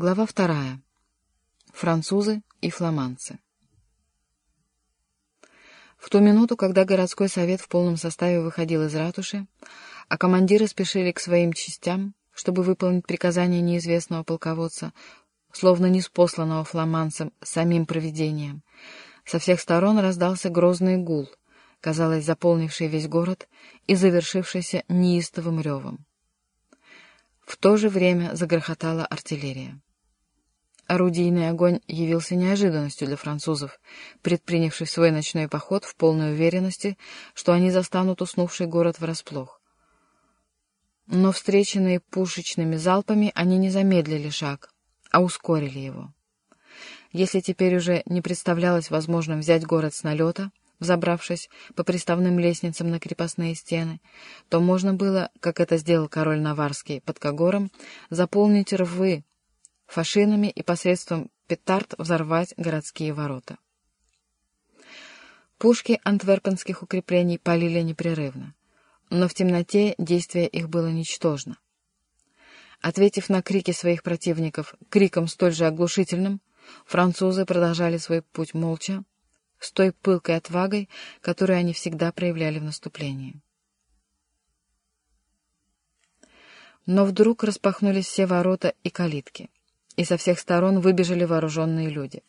Глава вторая. Французы и фламандцы. В ту минуту, когда городской совет в полном составе выходил из ратуши, а командиры спешили к своим частям, чтобы выполнить приказание неизвестного полководца, словно неспосланного фламандцем самим провидением, со всех сторон раздался грозный гул, казалось, заполнивший весь город и завершившийся неистовым ревом. В то же время загрохотала артиллерия. Орудийный огонь явился неожиданностью для французов, предпринявших свой ночной поход в полной уверенности, что они застанут уснувший город врасплох. Но, встреченные пушечными залпами, они не замедлили шаг, а ускорили его. Если теперь уже не представлялось возможным взять город с налета, взобравшись по приставным лестницам на крепостные стены, то можно было, как это сделал король Наварский под Кагором, заполнить рвы фашинами и посредством петард взорвать городские ворота. Пушки антверпенских укреплений палили непрерывно, но в темноте действие их было ничтожно. Ответив на крики своих противников криком столь же оглушительным, французы продолжали свой путь молча, с той пылкой отвагой, которую они всегда проявляли в наступлении. Но вдруг распахнулись все ворота и калитки и со всех сторон выбежали вооруженные люди.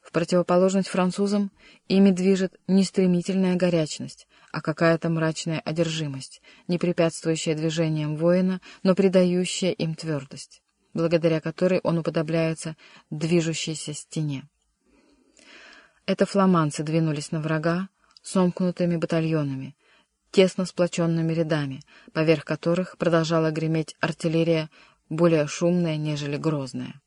В противоположность французам ими движет не стремительная горячность, а какая-то мрачная одержимость, не препятствующая движениям воина, но придающая им твердость, благодаря которой он уподобляется движущейся стене. Это фламанцы двинулись на врага сомкнутыми батальонами, тесно сплоченными рядами, поверх которых продолжала греметь артиллерия более шумная, нежели грозная.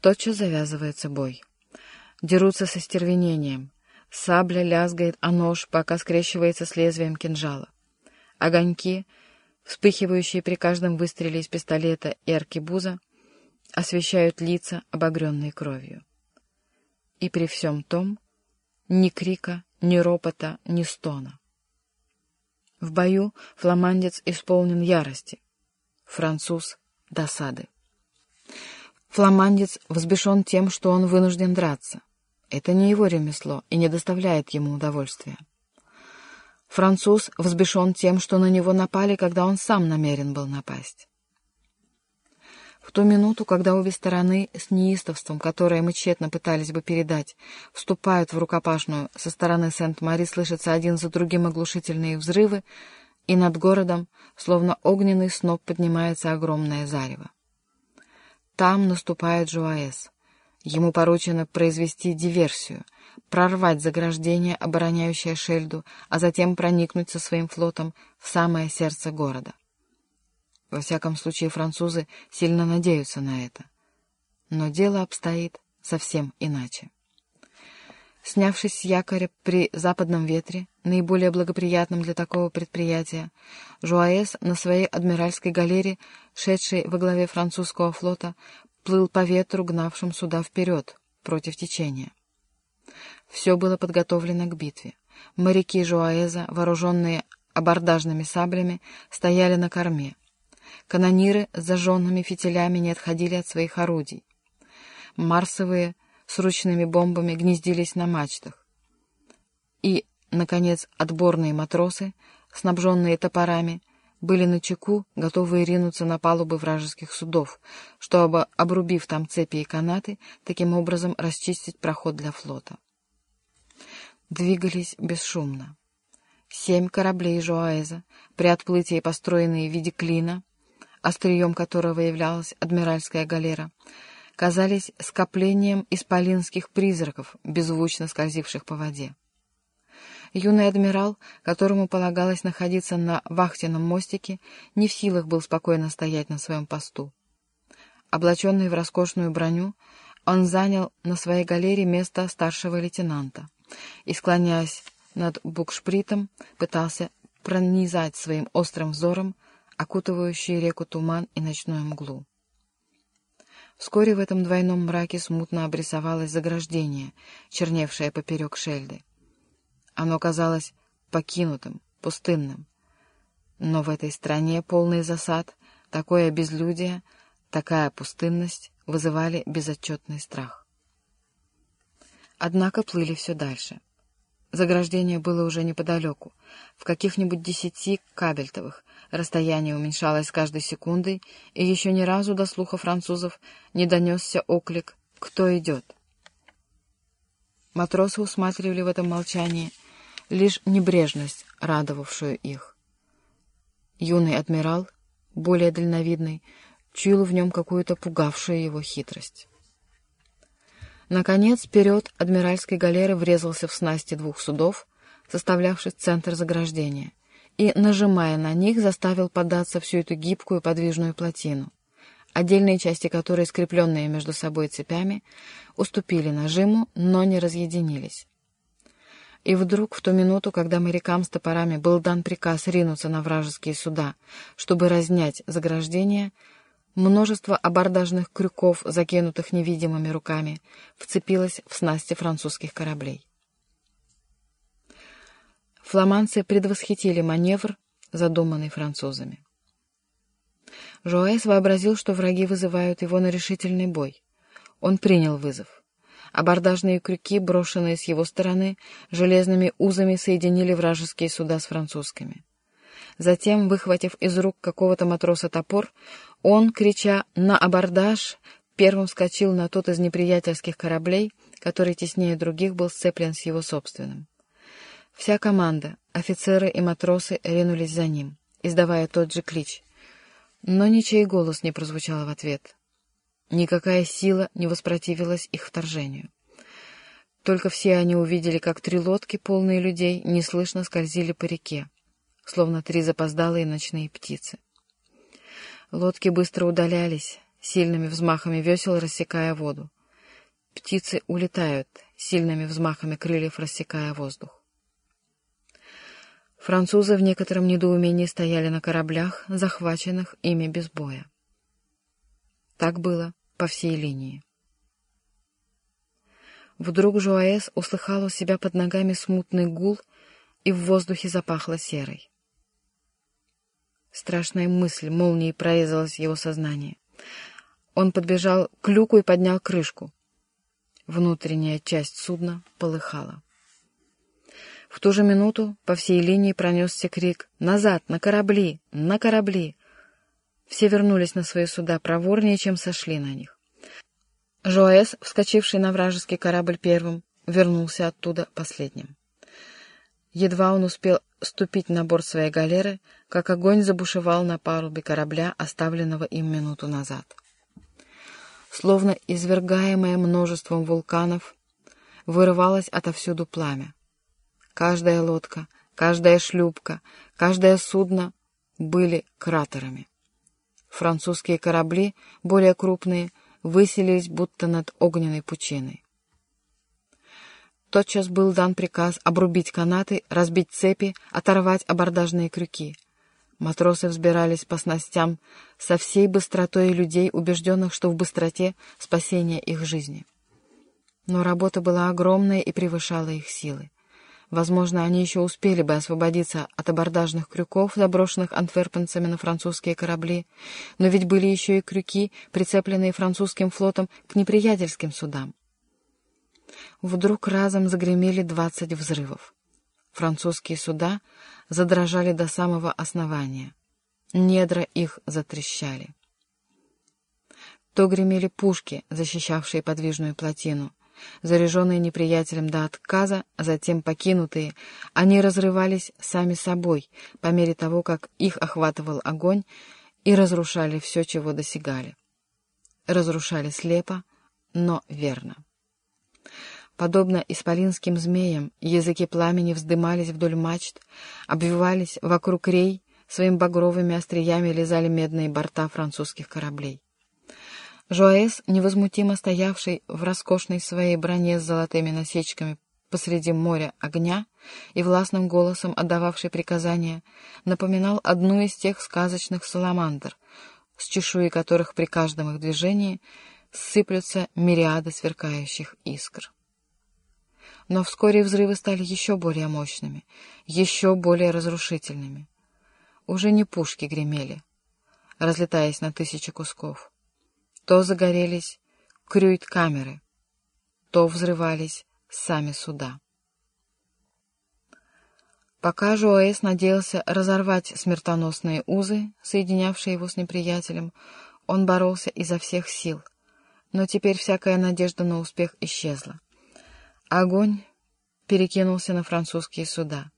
Тотчас завязывается бой. Дерутся со стервенением. Сабля лязгает, а нож пока скрещивается с лезвием кинжала. Огоньки, вспыхивающие при каждом выстреле из пистолета и аркебуза, освещают лица, обогренные кровью. И при всем том ни крика, ни ропота, ни стона. В бою фламандец исполнен ярости француз — досады. Фламандец взбешен тем, что он вынужден драться. Это не его ремесло и не доставляет ему удовольствия. Француз взбешен тем, что на него напали, когда он сам намерен был напасть. В ту минуту, когда обе стороны с неистовством, которое мы тщетно пытались бы передать, вступают в рукопашную, со стороны Сент-Мари слышатся один за другим оглушительные взрывы, и над городом, словно огненный сноп, поднимается огромное зарево. Там наступает Жуаэс. Ему поручено произвести диверсию, прорвать заграждение, обороняющее Шельду, а затем проникнуть со своим флотом в самое сердце города. Во всяком случае, французы сильно надеются на это. Но дело обстоит совсем иначе. Снявшись с якоря при западном ветре, наиболее благоприятном для такого предприятия, Жуаэс на своей адмиральской галере, шедшей во главе французского флота, плыл по ветру, гнавшим суда вперед, против течения. Все было подготовлено к битве. Моряки Жуаэза, вооруженные абордажными саблями, стояли на корме. Канониры с зажженными фитилями не отходили от своих орудий. Марсовые — с ручными бомбами гнездились на мачтах. И, наконец, отборные матросы, снабженные топорами, были на чеку, готовые ринуться на палубы вражеских судов, чтобы, обрубив там цепи и канаты, таким образом расчистить проход для флота. Двигались бесшумно. Семь кораблей Жуаэза, при отплытии построенные в виде клина, острием которого являлась адмиральская галера, казались скоплением исполинских призраков, беззвучно скользивших по воде. Юный адмирал, которому полагалось находиться на вахтенном мостике, не в силах был спокойно стоять на своем посту. Облаченный в роскошную броню, он занял на своей галере место старшего лейтенанта и, склоняясь над букшпритом, пытался пронизать своим острым взором окутывающий реку туман и ночную мглу. Вскоре в этом двойном мраке смутно обрисовалось заграждение, черневшее поперек шельды. Оно казалось покинутым, пустынным. Но в этой стране полный засад, такое безлюдие, такая пустынность вызывали безотчетный страх. Однако плыли все дальше. Заграждение было уже неподалеку, в каких-нибудь десяти кабельтовых. Расстояние уменьшалось с каждой секундой, и еще ни разу до слуха французов не донесся оклик «Кто идет?». Матросы усматривали в этом молчании лишь небрежность, радовавшую их. Юный адмирал, более дальновидный, чуял в нем какую-то пугавшую его хитрость. Наконец, вперед адмиральской галеры врезался в снасти двух судов, составлявших центр заграждения, и, нажимая на них, заставил податься всю эту гибкую подвижную плотину, отдельные части которой, скрепленные между собой цепями, уступили нажиму, но не разъединились. И вдруг, в ту минуту, когда морякам с топорами был дан приказ ринуться на вражеские суда, чтобы разнять заграждение, Множество абордажных крюков, закинутых невидимыми руками, вцепилось в снасти французских кораблей. Фламанцы предвосхитили маневр, задуманный французами. Жоэс вообразил, что враги вызывают его на решительный бой. Он принял вызов. Абордажные крюки, брошенные с его стороны, железными узами соединили вражеские суда с французскими. Затем, выхватив из рук какого-то матроса топор, он, крича «на абордаж!», первым вскочил на тот из неприятельских кораблей, который теснее других был сцеплен с его собственным. Вся команда, офицеры и матросы ринулись за ним, издавая тот же клич. Но ничей голос не прозвучал в ответ. Никакая сила не воспротивилась их вторжению. Только все они увидели, как три лодки, полные людей, неслышно скользили по реке, словно три запоздалые ночные птицы. Лодки быстро удалялись, сильными взмахами весел рассекая воду. Птицы улетают, сильными взмахами крыльев рассекая воздух. Французы в некотором недоумении стояли на кораблях, захваченных ими без боя. Так было по всей линии. Вдруг Жуаэс услыхал у себя под ногами смутный гул, и в воздухе запахло серой. Страшная мысль молнией прорезалась в его сознание. Он подбежал к люку и поднял крышку. Внутренняя часть судна полыхала. В ту же минуту по всей линии пронесся крик «Назад! На корабли! На корабли!» Все вернулись на свои суда проворнее, чем сошли на них. Жоэс, вскочивший на вражеский корабль первым, вернулся оттуда последним. Едва он успел ступить на борт своей галеры, как огонь забушевал на палубе корабля, оставленного им минуту назад. Словно извергаемое множеством вулканов, вырывалось отовсюду пламя. Каждая лодка, каждая шлюпка, каждое судно были кратерами. Французские корабли, более крупные, выселились будто над огненной пучиной. Тотчас был дан приказ обрубить канаты, разбить цепи, оторвать абордажные крюки. Матросы взбирались по снастям со всей быстротой людей, убежденных, что в быстроте спасение их жизни. Но работа была огромная и превышала их силы. Возможно, они еще успели бы освободиться от абордажных крюков, заброшенных антверпенцами на французские корабли, но ведь были еще и крюки, прицепленные французским флотом к неприятельским судам. Вдруг разом загремели двадцать взрывов. Французские суда задрожали до самого основания. Недра их затрещали. То гремели пушки, защищавшие подвижную плотину. Заряженные неприятелем до отказа, а затем покинутые, они разрывались сами собой по мере того, как их охватывал огонь, и разрушали все, чего досягали. Разрушали слепо, но верно. Подобно исполинским змеям, языки пламени вздымались вдоль мачт, обвивались вокруг рей, своим багровыми остриями лизали медные борта французских кораблей. Жуаэс, невозмутимо стоявший в роскошной своей броне с золотыми насечками посреди моря огня и властным голосом отдававший приказания, напоминал одну из тех сказочных саламандр, с чешуи которых при каждом их движении сыплются мириады сверкающих искр. Но вскоре взрывы стали еще более мощными, еще более разрушительными. Уже не пушки гремели, разлетаясь на тысячи кусков. То загорелись крюит-камеры, то взрывались сами суда. Пока Жуэс надеялся разорвать смертоносные узы, соединявшие его с неприятелем, он боролся изо всех сил, но теперь всякая надежда на успех исчезла. Огонь перекинулся на французские суда,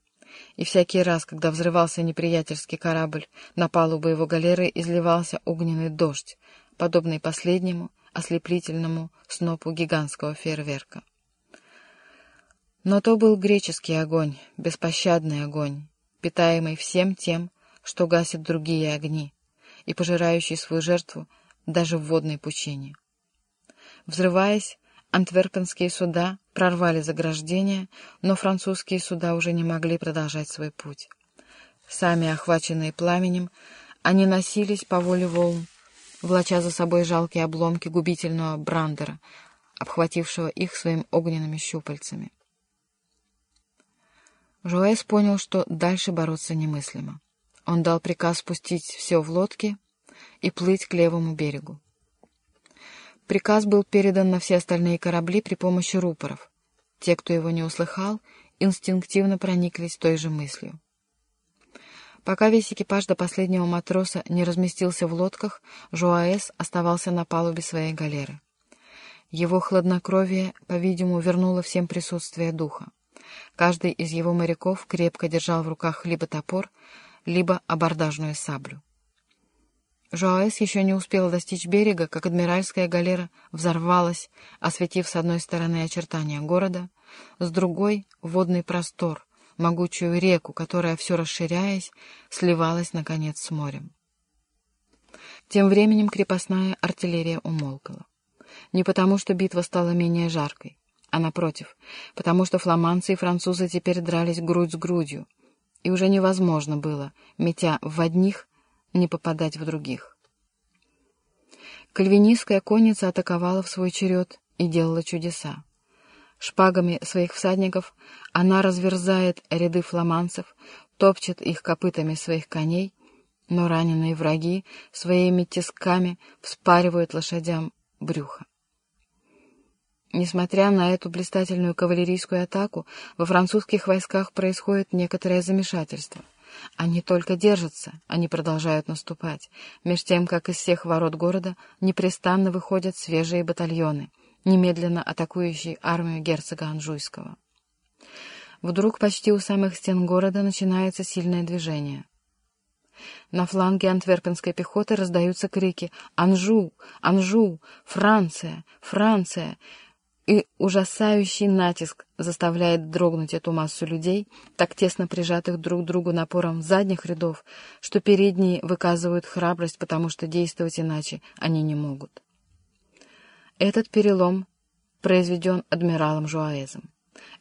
и всякий раз, когда взрывался неприятельский корабль, на палубу его галеры изливался огненный дождь, подобный последнему ослеплительному снопу гигантского фейерверка. Но то был греческий огонь, беспощадный огонь, питаемый всем тем, что гасит другие огни, и пожирающий свою жертву даже в водной пучине. Взрываясь, антверпенские суда прорвали заграждения, но французские суда уже не могли продолжать свой путь. Сами охваченные пламенем, они носились по воле волн, влача за собой жалкие обломки губительного брандера, обхватившего их своими огненными щупальцами. Жуэс понял, что дальше бороться немыслимо. Он дал приказ спустить все в лодки и плыть к левому берегу. Приказ был передан на все остальные корабли при помощи рупоров. Те, кто его не услыхал, инстинктивно прониклись той же мыслью. Пока весь экипаж до последнего матроса не разместился в лодках, Жуаэс оставался на палубе своей галеры. Его хладнокровие, по-видимому, вернуло всем присутствие духа. Каждый из его моряков крепко держал в руках либо топор, либо абордажную саблю. Жуаэс еще не успел достичь берега, как адмиральская галера взорвалась, осветив с одной стороны очертания города, с другой — водный простор, могучую реку, которая, все расширяясь, сливалась, наконец, с морем. Тем временем крепостная артиллерия умолкла. Не потому, что битва стала менее жаркой а напротив, потому что фламандцы и французы теперь дрались грудь с грудью, и уже невозможно было, метя в одних, не попадать в других. Кальвинистская конница атаковала в свой черед и делала чудеса. Шпагами своих всадников она разверзает ряды фламандцев, топчет их копытами своих коней, но раненые враги своими тисками вспаривают лошадям брюхо. Несмотря на эту блистательную кавалерийскую атаку, во французских войсках происходит некоторое замешательство. Они только держатся, они продолжают наступать, меж тем, как из всех ворот города непрестанно выходят свежие батальоны, немедленно атакующие армию герцога Анжуйского. Вдруг почти у самых стен города начинается сильное движение. На фланге антверпенской пехоты раздаются крики «Анжу! Анжу! Франция! Франция!» и ужасающий натиск заставляет дрогнуть эту массу людей, так тесно прижатых друг к другу напором задних рядов, что передние выказывают храбрость, потому что действовать иначе они не могут. Этот перелом произведен адмиралом Жуаэзом.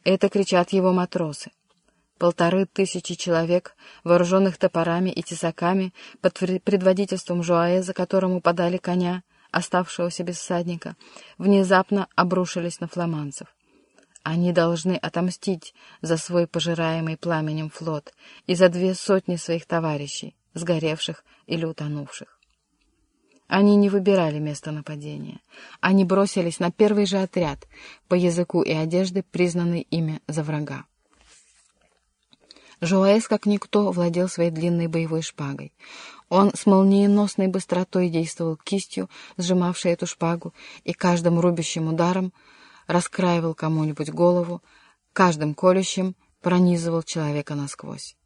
Это кричат его матросы. Полторы тысячи человек, вооруженных топорами и тесаками, под предводительством Жуаэза, которому подали коня, оставшегося без всадника, внезапно обрушились на фламандцев. Они должны отомстить за свой пожираемый пламенем флот и за две сотни своих товарищей, сгоревших или утонувших. Они не выбирали место нападения. Они бросились на первый же отряд, по языку и одежде признанный ими за врага. Жуэс, как никто, владел своей длинной боевой шпагой. Он с молниеносной быстротой действовал кистью, сжимавшей эту шпагу, и каждым рубящим ударом раскраивал кому-нибудь голову, каждым колющим пронизывал человека насквозь.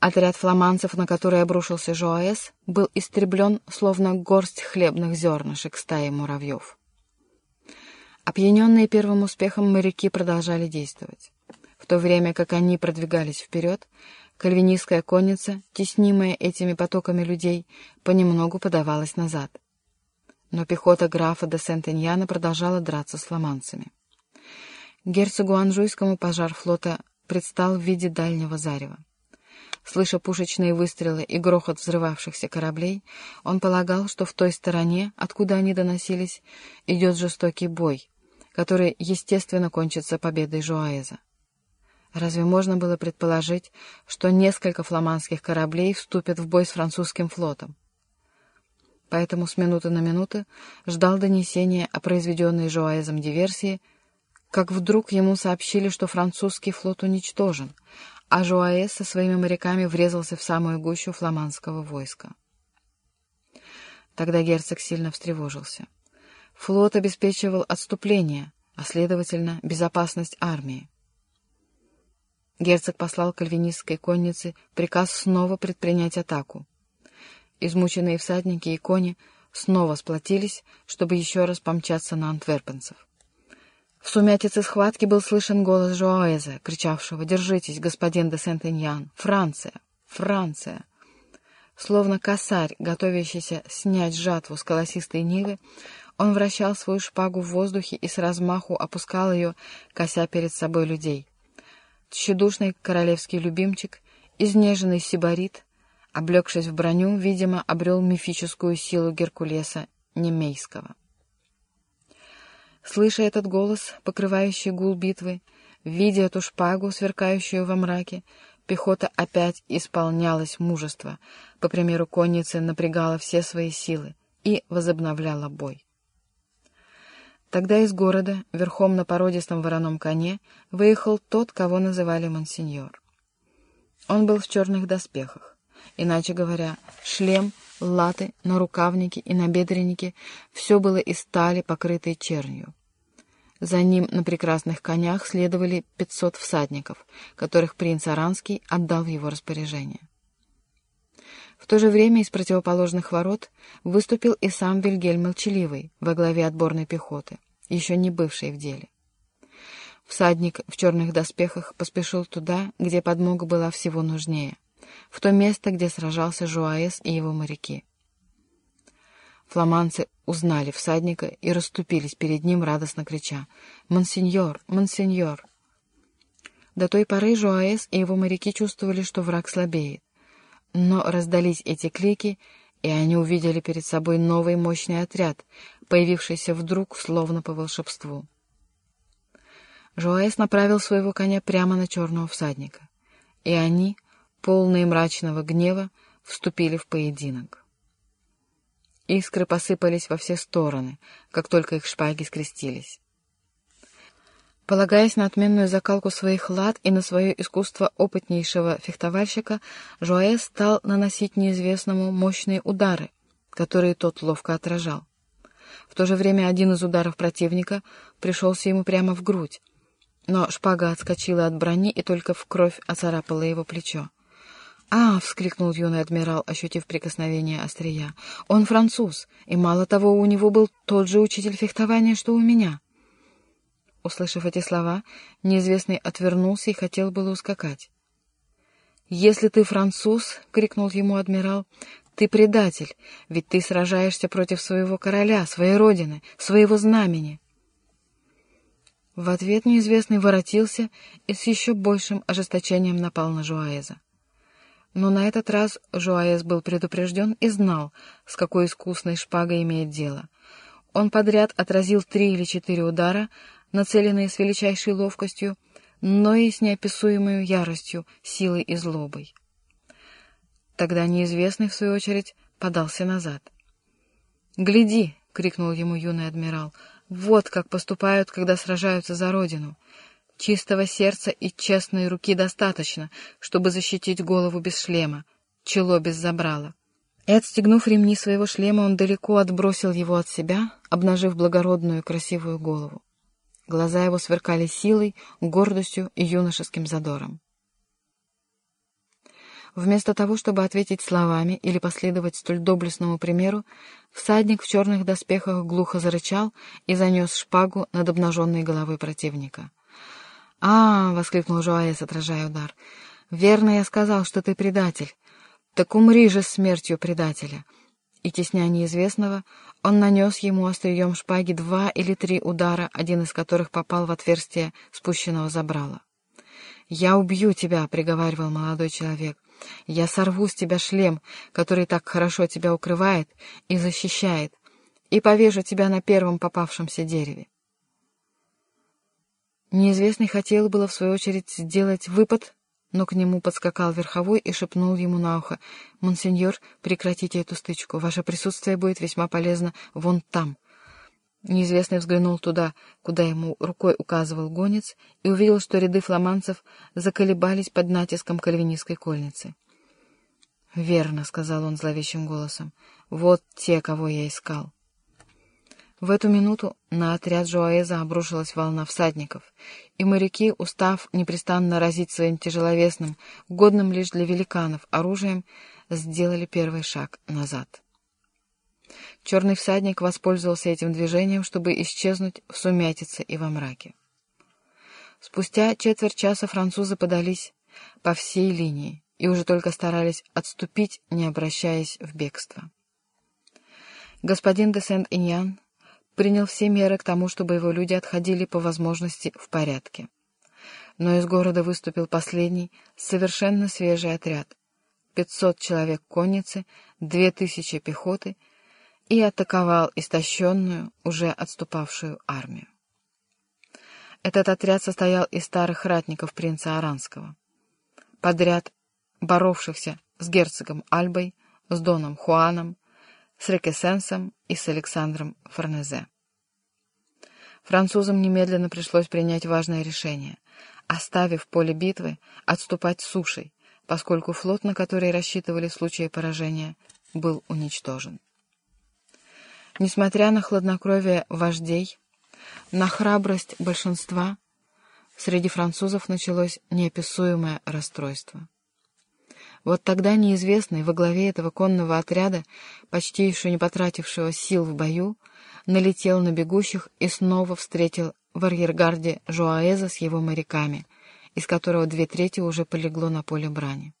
Отряд фламанцев, на который обрушился Жоаэс, был истреблен, словно горсть хлебных зернышек стаи муравьев. Опьяненные первым успехом моряки продолжали действовать. В то время как они продвигались вперед, кальвинистская конница, теснимая этими потоками людей, понемногу подавалась назад. Но пехота графа де Сент-Эньяна продолжала драться с ломанцами. Герцогу Анжуйскому пожар флота предстал в виде дальнего зарева. Слыша пушечные выстрелы и грохот взрывавшихся кораблей, он полагал, что в той стороне, откуда они доносились, идет жестокий бой, который, естественно, кончится победой Жуаэза. Разве можно было предположить, что несколько фламандских кораблей вступят в бой с французским флотом? поэтому с минуты на минуту ждал донесения о произведенной Жоаэзом диверсии, как вдруг ему сообщили, что французский флот уничтожен, а Жуаэс со своими моряками врезался в самую гущу фламандского войска. Тогда герцог сильно встревожился. Флот обеспечивал отступление, а, следовательно, безопасность армии. Герцог послал кальвинистской коннице приказ снова предпринять атаку. Измученные всадники и кони снова сплотились, чтобы еще раз помчаться на антверпенцев. В сумятице схватки был слышен голос Жуаэза, кричавшего «Держитесь, господин де Сент-Иньян! Франция! Франция!» Словно косарь, готовящийся снять жатву с колосистой нивы, он вращал свою шпагу в воздухе и с размаху опускал ее, кося перед собой людей. Тщедушный королевский любимчик, изнеженный сибарит, облегшись в броню, видимо, обрел мифическую силу Геркулеса Немейского. Слыша этот голос, покрывающий гул битвы, видя эту шпагу, сверкающую во мраке, пехота опять исполнялась мужества, по примеру конницы напрягала все свои силы и возобновляла бой. Тогда из города, верхом на породистом вороном коне, выехал тот, кого называли монсеньор. Он был в черных доспехах, иначе говоря, шлем, латы, нарукавники и набедренники — все было из стали, покрытой чернью. За ним на прекрасных конях следовали пятьсот всадников, которых принц Аранский отдал в его распоряжение. В то же время из противоположных ворот выступил и сам Вильгельм Молчаливый во главе отборной пехоты, еще не бывшей в деле. Всадник в черных доспехах поспешил туда, где подмога была всего нужнее, в то место, где сражался Жуаэс и его моряки. Фламанцы узнали всадника и расступились перед ним, радостно крича «Монсеньор! Монсеньор!». До той поры Жуаэс и его моряки чувствовали, что враг слабеет. Но раздались эти клики, и они увидели перед собой новый мощный отряд, появившийся вдруг, словно по волшебству. Жуаэс направил своего коня прямо на черного всадника, и они, полные мрачного гнева, вступили в поединок. Искры посыпались во все стороны, как только их шпаги скрестились. Полагаясь на отменную закалку своих лад и на свое искусство опытнейшего фехтовальщика, Жуаэ стал наносить неизвестному мощные удары, которые тот ловко отражал. В то же время один из ударов противника пришелся ему прямо в грудь, но шпага отскочила от брони и только в кровь оцарапала его плечо. «А!» — вскликнул юный адмирал, ощутив прикосновение острия. «Он француз, и мало того, у него был тот же учитель фехтования, что у меня». Услышав эти слова, неизвестный отвернулся и хотел было ускакать. «Если ты француз, — крикнул ему адмирал, — ты предатель, ведь ты сражаешься против своего короля, своей родины, своего знамени». В ответ неизвестный воротился и с еще большим ожесточением напал на Жуаэза. Но на этот раз Жуаэс был предупрежден и знал, с какой искусной шпагой имеет дело. Он подряд отразил три или четыре удара, нацеленные с величайшей ловкостью, но и с неописуемой яростью, силой и злобой. Тогда неизвестный, в свою очередь, подался назад. «Гляди!» — крикнул ему юный адмирал. «Вот как поступают, когда сражаются за родину!» Чистого сердца и честной руки достаточно, чтобы защитить голову без шлема, чело без забрала. И, отстегнув ремни своего шлема, он далеко отбросил его от себя, обнажив благородную красивую голову. Глаза его сверкали силой, гордостью и юношеским задором. Вместо того, чтобы ответить словами или последовать столь доблестному примеру, всадник в черных доспехах глухо зарычал и занес шпагу над обнаженной головой противника. «А!» — воскликнул Жуаэс, отражая удар. «Верно я сказал, что ты предатель. Так умри же смертью предателя!» И, тесня неизвестного, он нанес ему острием шпаги два или три удара, один из которых попал в отверстие спущенного забрала. «Я убью тебя!» — приговаривал молодой человек. «Я сорву с тебя шлем, который так хорошо тебя укрывает и защищает, и повешу тебя на первом попавшемся дереве». Неизвестный хотел было, в свою очередь, сделать выпад, но к нему подскакал верховой и шепнул ему на ухо. «Монсеньор, прекратите эту стычку. Ваше присутствие будет весьма полезно вон там». Неизвестный взглянул туда, куда ему рукой указывал гонец, и увидел, что ряды фламандцев заколебались под натиском кальвинистской кольницы. «Верно», — сказал он зловещим голосом, — «вот те, кого я искал». В эту минуту на отряд Жуаэза обрушилась волна всадников, и моряки, устав непрестанно разить своим тяжеловесным, годным лишь для великанов, оружием, сделали первый шаг назад. Черный всадник воспользовался этим движением, чтобы исчезнуть в сумятице и во мраке. Спустя четверть часа французы подались по всей линии и уже только старались отступить, не обращаясь в бегство. Господин де Сент-Иньян принял все меры к тому, чтобы его люди отходили по возможности в порядке. Но из города выступил последний, совершенно свежий отряд. Пятьсот человек конницы, две тысячи пехоты и атаковал истощенную, уже отступавшую армию. Этот отряд состоял из старых ратников принца Аранского, подряд боровшихся с герцогом Альбой, с доном Хуаном, с Рекесенсом и с Александром Форнезе. Французам немедленно пришлось принять важное решение, оставив поле битвы, отступать сушей, поскольку флот, на который рассчитывали в случае поражения, был уничтожен. Несмотря на хладнокровие вождей, на храбрость большинства, среди французов началось неописуемое расстройство. Вот тогда неизвестный во главе этого конного отряда, почти еще не потратившего сил в бою, налетел на бегущих и снова встретил в арьергарде Жуаэза с его моряками, из которого две трети уже полегло на поле брани.